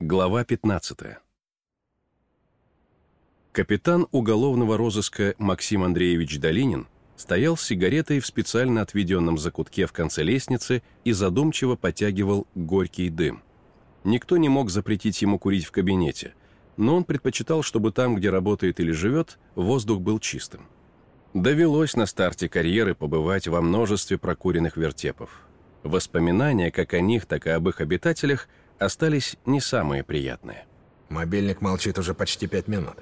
Глава 15. Капитан уголовного розыска Максим Андреевич Долинин стоял с сигаретой в специально отведенном закутке в конце лестницы и задумчиво потягивал горький дым. Никто не мог запретить ему курить в кабинете, но он предпочитал, чтобы там, где работает или живет, воздух был чистым. Довелось на старте карьеры побывать во множестве прокуренных вертепов. Воспоминания как о них, так и об их обитателях – остались не самые приятные. Мобильник молчит уже почти пять минут.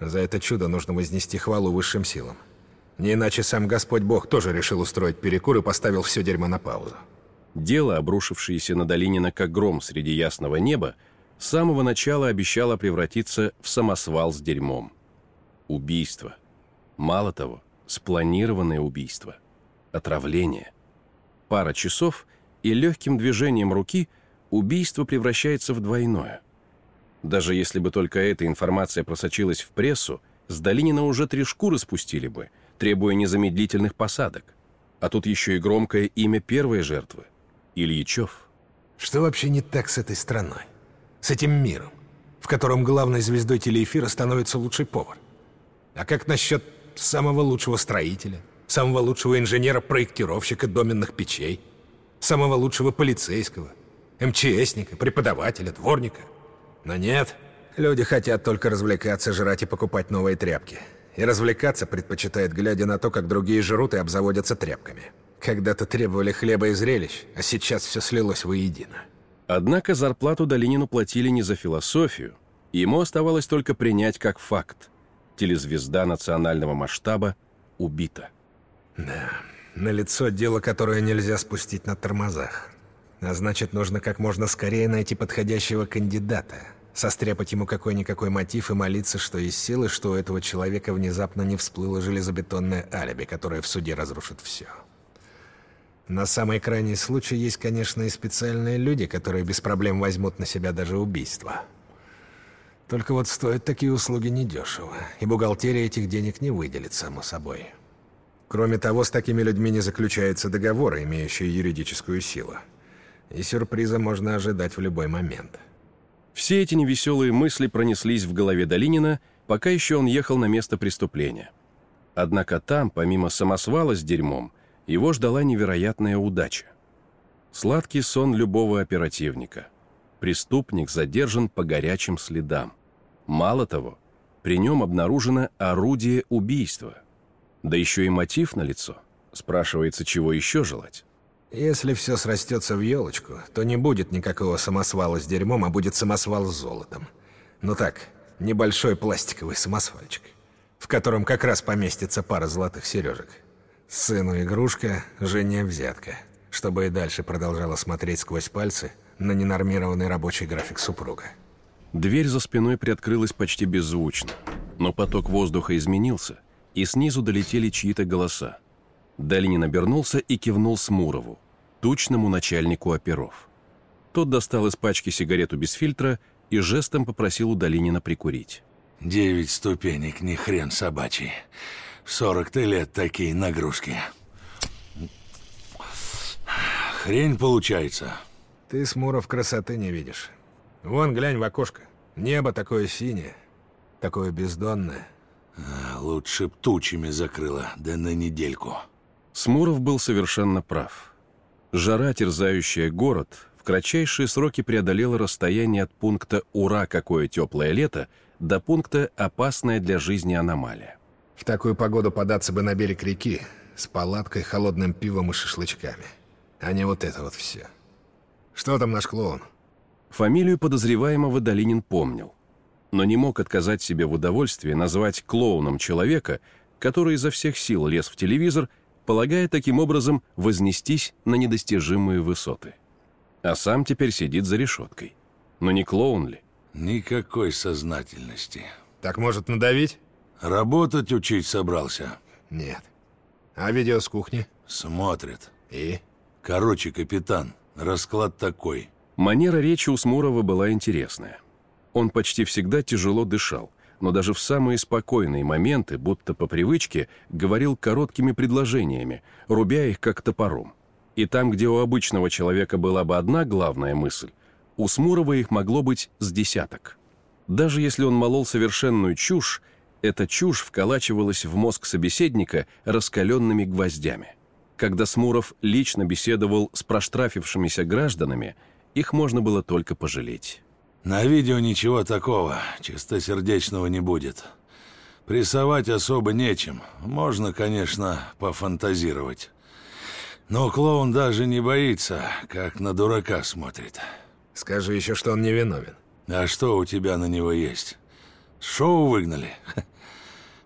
За это чудо нужно вознести хвалу высшим силам. Не иначе сам Господь Бог тоже решил устроить перекур и поставил все дерьмо на паузу. Дело, обрушившееся на Долинина как гром среди ясного неба, с самого начала обещало превратиться в самосвал с дерьмом. Убийство. Мало того, спланированное убийство. Отравление. Пара часов, и легким движением руки – убийство превращается в двойное. Даже если бы только эта информация просочилась в прессу, с Долинина уже три шкуры спустили бы, требуя незамедлительных посадок. А тут еще и громкое имя первой жертвы – Ильичев. Что вообще не так с этой страной? С этим миром, в котором главной звездой телеэфира становится лучший повар? А как насчет самого лучшего строителя, самого лучшего инженера-проектировщика доменных печей, самого лучшего полицейского, МЧСника, преподавателя, дворника. Но нет, люди хотят только развлекаться, жрать и покупать новые тряпки. И развлекаться предпочитают, глядя на то, как другие жрут и обзаводятся тряпками. Когда-то требовали хлеба и зрелищ, а сейчас все слилось воедино. Однако зарплату Долинину платили не за философию. Ему оставалось только принять как факт. Телезвезда национального масштаба убита. Да, на лицо дело, которое нельзя спустить на тормозах. А значит, нужно как можно скорее найти подходящего кандидата, состряпать ему какой-никакой мотив и молиться, что из силы, что у этого человека внезапно не всплыло железобетонное алиби, которое в суде разрушит все. На самый крайний случай есть, конечно, и специальные люди, которые без проблем возьмут на себя даже убийство. Только вот стоят такие услуги недешево, и бухгалтерия этих денег не выделит, само собой. Кроме того, с такими людьми не заключаются договоры, имеющие юридическую силу и сюрприза можно ожидать в любой момент. Все эти невеселые мысли пронеслись в голове Долинина, пока еще он ехал на место преступления. Однако там, помимо самосвала с дерьмом, его ждала невероятная удача. Сладкий сон любого оперативника. Преступник задержан по горячим следам. Мало того, при нем обнаружено орудие убийства. Да еще и мотив на лицо. Спрашивается, чего еще желать? Если все срастется в елочку, то не будет никакого самосвала с дерьмом, а будет самосвал с золотом. Ну так, небольшой пластиковый самосвальчик, в котором как раз поместится пара золотых сережек. Сыну игрушка, жене взятка, чтобы и дальше продолжала смотреть сквозь пальцы на ненормированный рабочий график супруга. Дверь за спиной приоткрылась почти беззвучно, но поток воздуха изменился, и снизу долетели чьи-то голоса. Долинин обернулся и кивнул Смурову, тучному начальнику оперов. Тот достал из пачки сигарету без фильтра и жестом попросил у Долинина прикурить. «Девять ступенек, не хрен собачий. Сорок ты лет такие нагрузки. Хрень получается». Ты, Смуров, красоты не видишь. Вон, глянь в окошко. Небо такое синее, такое бездонное. А, лучше б тучами закрыло, да на недельку. Смуров был совершенно прав. Жара, терзающая город, в кратчайшие сроки преодолела расстояние от пункта «Ура, какое теплое лето» до пункта «Опасная для жизни аномалия». В такую погоду податься бы на берег реки с палаткой, холодным пивом и шашлычками. А не вот это вот все. Что там наш клоун? Фамилию подозреваемого Долинин помнил, но не мог отказать себе в удовольствии назвать клоуном человека, который изо всех сил лез в телевизор полагая таким образом вознестись на недостижимые высоты. А сам теперь сидит за решеткой. Но не клоун ли? Никакой сознательности. Так может надавить? Работать учить собрался? Нет. А видео с кухни? Смотрит. И? Короче, капитан, расклад такой. Манера речи у Смурова была интересная. Он почти всегда тяжело дышал, но даже в самые спокойные моменты, будто по привычке, говорил короткими предложениями, рубя их как топором. И там, где у обычного человека была бы одна главная мысль, У Смурова их могло быть с десяток. Даже если он молол совершенную чушь, эта чушь вколачивалась в мозг собеседника раскаленными гвоздями. Когда Смуров лично беседовал с проштрафившимися гражданами, их можно было только пожалеть. На видео ничего такого, чистосердечного не будет. Прессовать особо нечем. Можно, конечно, пофантазировать. Но клоун даже не боится, как на дурака смотрит. Скажи еще, что он невиновен. А что у тебя на него есть? Шоу выгнали?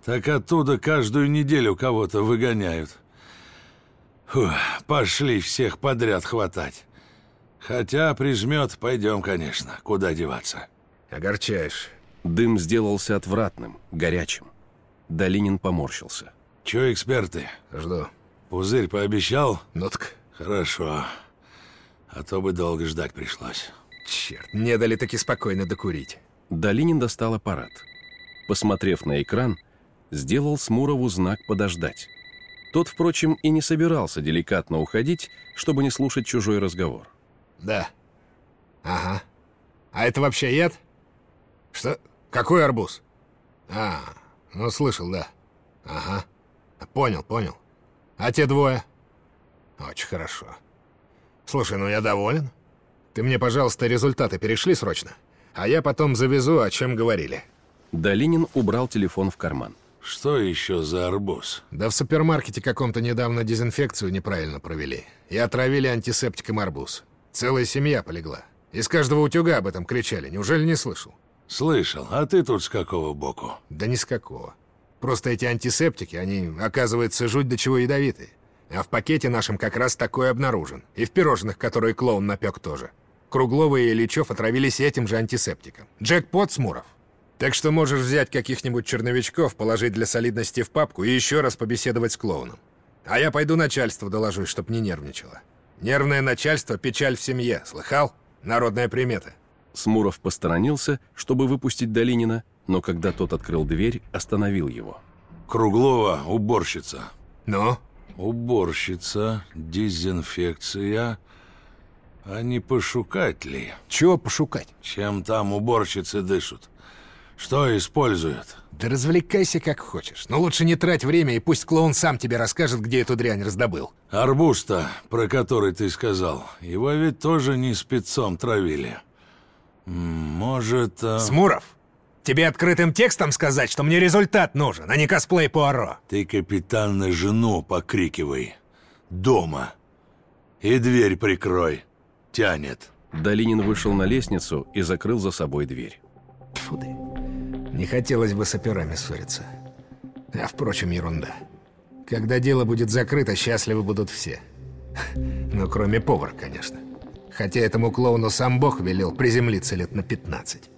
Так оттуда каждую неделю кого-то выгоняют. Фух, пошли всех подряд хватать. Хотя прижмет, пойдем, конечно. Куда деваться? Огорчаешь. Дым сделался отвратным, горячим. Долинин поморщился. Че, эксперты? Жду. Пузырь пообещал? Ну так... Хорошо. А то бы долго ждать пришлось. Черт, не дали таки спокойно докурить. Долинин достал аппарат. Посмотрев на экран, сделал Смурову знак «подождать». Тот, впрочем, и не собирался деликатно уходить, чтобы не слушать чужой разговор. Да. Ага. А это вообще яд? Что? Какой арбуз? А, ну слышал, да. Ага. Понял, понял. А те двое? Очень хорошо. Слушай, ну я доволен. Ты мне, пожалуйста, результаты перешли срочно, а я потом завезу, о чем говорили. Долинин убрал телефон в карман. Что еще за арбуз? Да в супермаркете каком-то недавно дезинфекцию неправильно провели. И отравили антисептиком арбуз. Целая семья полегла. Из каждого утюга об этом кричали. Неужели не слышал? Слышал. А ты тут с какого боку? Да ни с какого. Просто эти антисептики, они, оказывается, жуть до чего ядовитые. А в пакете нашем как раз такой обнаружен. И в пирожных, которые клоун напек тоже. Круглова и Ильичев отравились этим же антисептиком. Джекпот Смуров. Так что можешь взять каких-нибудь черновичков, положить для солидности в папку и еще раз побеседовать с клоуном. А я пойду начальству доложусь, чтоб не нервничало. Нервное начальство — печаль в семье. Слыхал? Народная примета. Смуров посторонился, чтобы выпустить Долинина, но когда тот открыл дверь, остановил его. Круглова — уборщица. Ну? Уборщица, дезинфекция. А не пошукать ли? Чего пошукать? Чем там уборщицы дышат? Что используют? Да развлекайся как хочешь. Но лучше не трать время, и пусть клоун сам тебе расскажет, где эту дрянь раздобыл. Арбуз-то, про который ты сказал, его ведь тоже не спецом травили. Может... а, Смуров, тебе открытым текстом сказать, что мне результат нужен, а не косплей Пуаро. Ты, капитан, на жену покрикивай. Дома. И дверь прикрой. Тянет. Долинин вышел на лестницу и закрыл за собой дверь. Тьфу ты. Не хотелось бы с операми ссориться. А впрочем, ерунда. Когда дело будет закрыто, счастливы будут все. Ну, кроме повара, конечно. Хотя этому клоуну сам Бог велел приземлиться лет на 15.